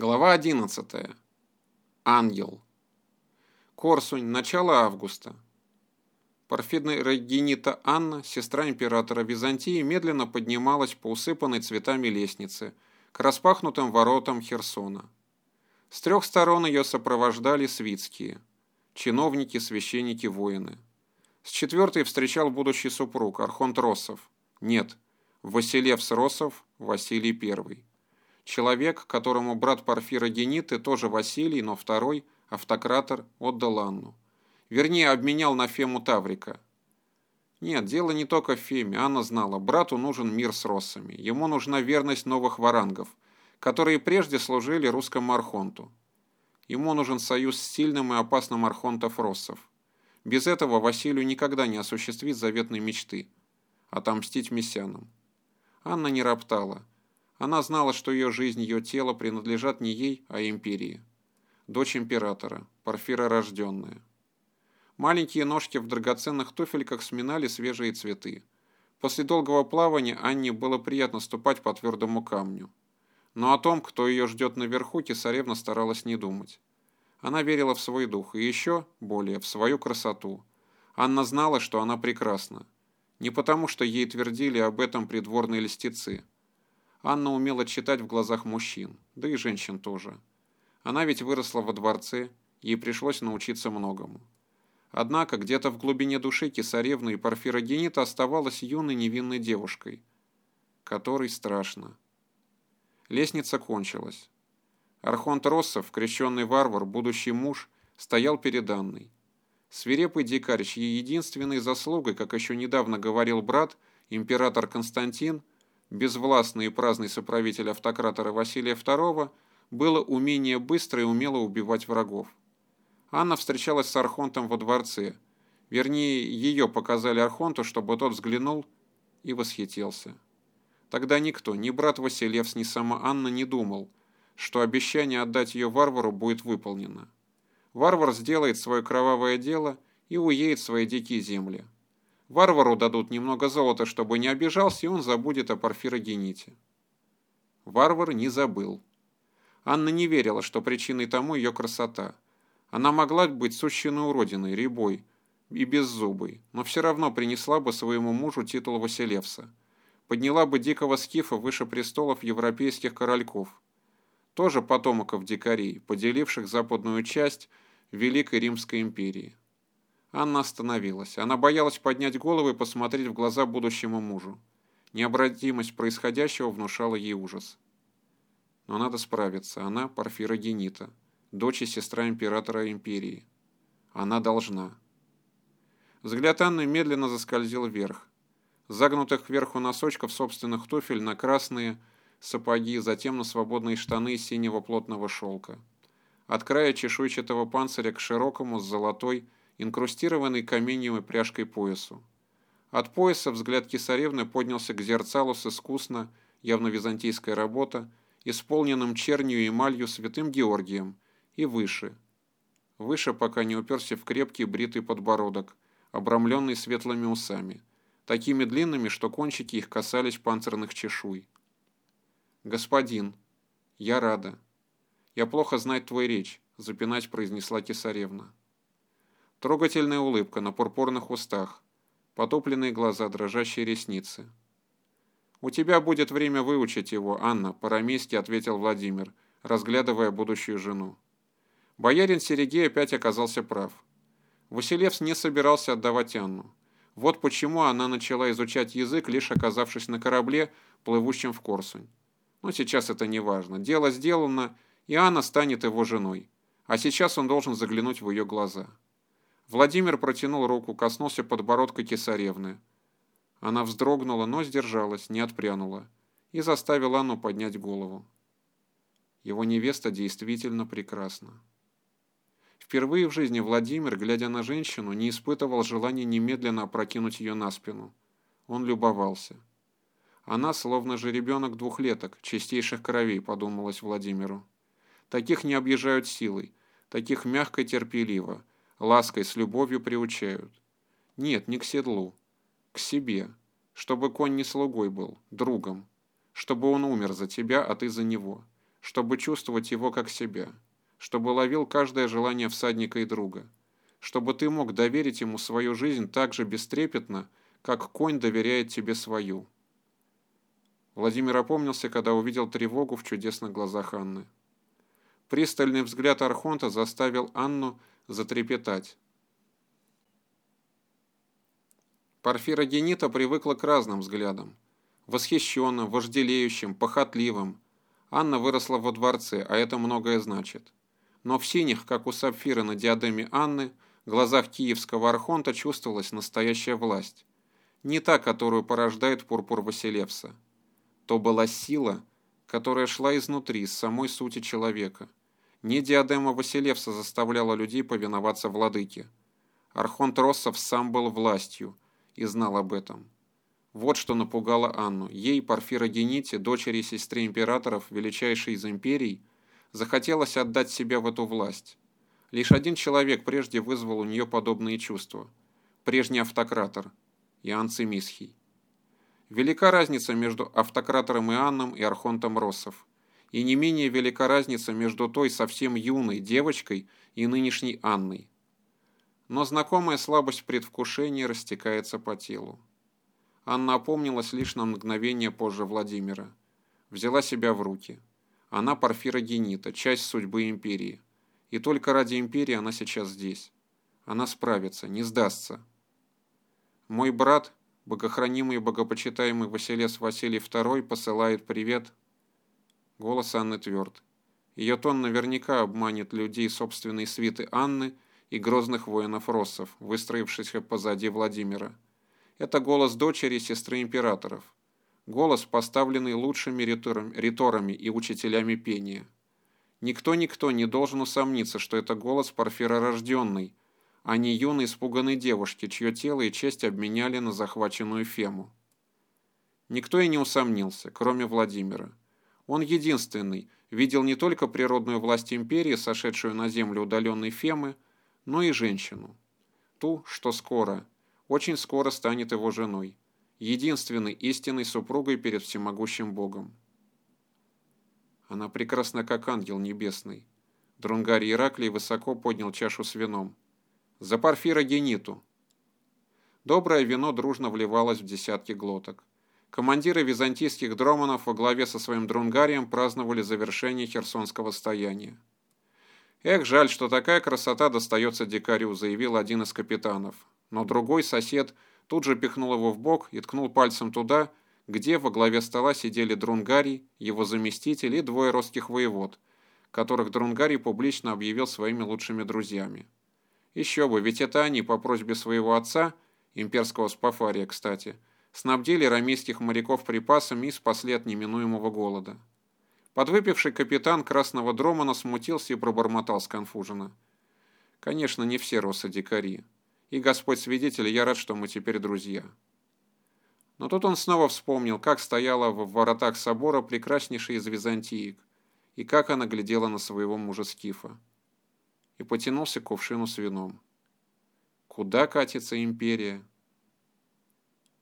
Глава 11. Ангел. Корсунь. Начало августа. Парфидная Регинита Анна, сестра императора Византии, медленно поднималась по усыпанной цветами лестнице к распахнутым воротам Херсона. С трех сторон ее сопровождали свитские, чиновники, священники, воины. С четвертой встречал будущий супруг, Архонт Росов. Нет, Василевс Росов, Василий Первый. Человек, которому брат Порфира Гениты, тоже Василий, но второй, автократор, отдал Анну. Вернее, обменял на Фему Таврика. Нет, дело не только в Феме, Анна знала, брату нужен мир с россами. Ему нужна верность новых варангов, которые прежде служили русскому архонту. Ему нужен союз с сильным и опасным архонтов россов. Без этого Василию никогда не осуществит заветной мечты – отомстить мессианам. Анна не роптала – она знала, что ее жизнь, ее тело принадлежат не ей, а империи. Дочь императора, Порфира рожденная. Маленькие ножки в драгоценных туфельках сминали свежие цветы. После долгого плавания Анне было приятно ступать по твердому камню. Но о том, кто ее ждет наверху, Кисаревна старалась не думать. Она верила в свой дух и еще, более, в свою красоту. Анна знала, что она прекрасна. Не потому, что ей твердили об этом придворные льстецы – Анна умела читать в глазах мужчин, да и женщин тоже. Она ведь выросла во дворце, ей пришлось научиться многому. Однако где-то в глубине души Кисаревна и Порфирогенита оставалась юной невинной девушкой, которой страшно. Лестница кончилась. Архонт Россов, крещенный варвар, будущий муж, стоял перед Анной. Свирепый дикарь, чьей единственной заслугой, как еще недавно говорил брат, император Константин – безвластный и праздный соправитель автократора Василия II, было умение быстро и умело убивать врагов. Анна встречалась с Архонтом во дворце. Вернее, ее показали Архонту, чтобы тот взглянул и восхитился. Тогда никто, ни брат Василевс, ни сама Анна не думал, что обещание отдать ее варвару будет выполнено. Варвар сделает свое кровавое дело и уедет в свои дикие земли. Варвару дадут немного золота, чтобы не обижался, и он забудет о порфирогените. Варвар не забыл. Анна не верила, что причиной тому ее красота. Она могла быть сущенной уродиной, рябой и беззубой, но все равно принесла бы своему мужу титул Василевса. Подняла бы дикого скифа выше престолов европейских корольков. Тоже потомоков дикарей, поделивших западную часть Великой Римской империи. Анна остановилась. Она боялась поднять голову и посмотреть в глаза будущему мужу. Необратимость происходящего внушала ей ужас. Но надо справиться. Она Порфира Генита, дочь и сестра императора империи. Она должна. Взгляд Анны медленно заскользил вверх. Загнутых кверху носочков собственных туфель на красные сапоги, затем на свободные штаны синего плотного шелка. От края чешуйчатого панциря к широкому с золотой, инкрустированный каменьем и пряжкой поясу. От пояса взгляд Кисаревны поднялся к зерцалу с искусно, явно византийская работа, исполненным чернью эмалью святым Георгием, и выше. Выше, пока не уперся в крепкий бритый подбородок, обрамленный светлыми усами, такими длинными, что кончики их касались панцирных чешуй. «Господин, я рада. Я плохо знать твой речь», — запинать произнесла Кисаревна. Трогательная улыбка на пурпурных устах, потопленные глаза, дрожащие ресницы. «У тебя будет время выучить его, Анна», – по-рамейски ответил Владимир, разглядывая будущую жену. Боярин Серегей опять оказался прав. Василевс не собирался отдавать Анну. Вот почему она начала изучать язык, лишь оказавшись на корабле, плывущем в Корсунь. Но сейчас это не важно. Дело сделано, и Анна станет его женой. А сейчас он должен заглянуть в ее глаза. Владимир протянул руку, коснулся подбородка кесаревны. Она вздрогнула, но сдержалась, не отпрянула, и заставила Анну поднять голову. Его невеста действительно прекрасна. Впервые в жизни Владимир, глядя на женщину, не испытывал желания немедленно опрокинуть ее на спину. Он любовался. Она словно же ребенок двухлеток, чистейших кровей, подумалось Владимиру. Таких не объезжают силой, таких мягко и терпеливо, лаской с любовью приучают. Нет, не к седлу, к себе, чтобы конь не слугой был, другом, чтобы он умер за тебя, а ты за него. чтобы чувствовать его как себя, чтобы ловил каждое желание всадника и друга, чтобы ты мог доверить ему свою жизнь так же бестрепетно, как конь доверяет тебе свою. Владимир опомнился, когда увидел тревогу в чудесных глазах Анны. Пристальный взгляд Архонта заставил Анну затрепетать. Парфира Генита привыкла к разным взглядам. Восхищенным, вожделеющим, похотливым. Анна выросла во дворце, а это многое значит. Но в синих, как у сапфира на диадеме Анны, глазах киевского архонта чувствовалась настоящая власть. Не та, которую порождает пурпур Василевса. То была сила, которая шла изнутри, из самой сути человека. Не диадема Василевса заставляла людей повиноваться владыке. Архонт Россов сам был властью и знал об этом. Вот что напугало Анну. Ей, Порфирогените, дочери и сестре императоров, величайшей из империй, захотелось отдать себя в эту власть. Лишь один человек прежде вызвал у нее подобные чувства. Прежний автократор, Иоанн Цимисхий. Велика разница между автократором Иоанном и архонтом Россов. И не менее велика разница между той совсем юной девочкой и нынешней Анной. Но знакомая слабость предвкушения растекается по телу. Анна опомнилась лишь на мгновение позже Владимира. Взяла себя в руки. Она Порфира Генита, часть судьбы империи. И только ради империи она сейчас здесь. Она справится, не сдастся. Мой брат, богохранимый и богопочитаемый Василес Василий II, посылает привет. Голос Анны тверд. Ее тон наверняка обманет людей собственной свиты Анны и грозных воинов-россов, выстроившихся позади Владимира. Это голос дочери сестры императоров. Голос, поставленный лучшими риторами и учителями пения. Никто-никто не должен усомниться, что это голос Порфиророжденный, а не юной испуганной девушки, чье тело и честь обменяли на захваченную Фему. Никто и не усомнился, кроме Владимира. Он единственный видел не только природную власть империи, сошедшую на землю удаленной Фемы, но и женщину. Ту, что скоро, очень скоро станет его женой, единственной истинной супругой перед всемогущим Богом. Она прекрасна, как ангел небесный. Друнгарий Ираклий высоко поднял чашу с вином. За Парфира Гениту. Доброе вино дружно вливалось в десятки глоток. Командиры византийских дроманов во главе со своим друнгарием праздновали завершение херсонского стояния. «Эх, жаль, что такая красота достается дикарю», — заявил один из капитанов. Но другой сосед тут же пихнул его в бок и ткнул пальцем туда, где во главе стола сидели Друнгарий, его заместитель и двое русских воевод, которых Друнгарий публично объявил своими лучшими друзьями. Еще бы, ведь это они по просьбе своего отца, имперского Спафария, кстати, снабдили рамейских моряков припасами и спасли от неминуемого голода. Подвыпивший капитан Красного Дромана смутился и пробормотал сконфуженно. Конечно, не все росы дикари. И Господь свидетель, я рад, что мы теперь друзья. Но тут он снова вспомнил, как стояла в воротах собора прекраснейшая из византиек, и как она глядела на своего мужа Скифа. И потянулся к кувшину с вином. Куда катится империя?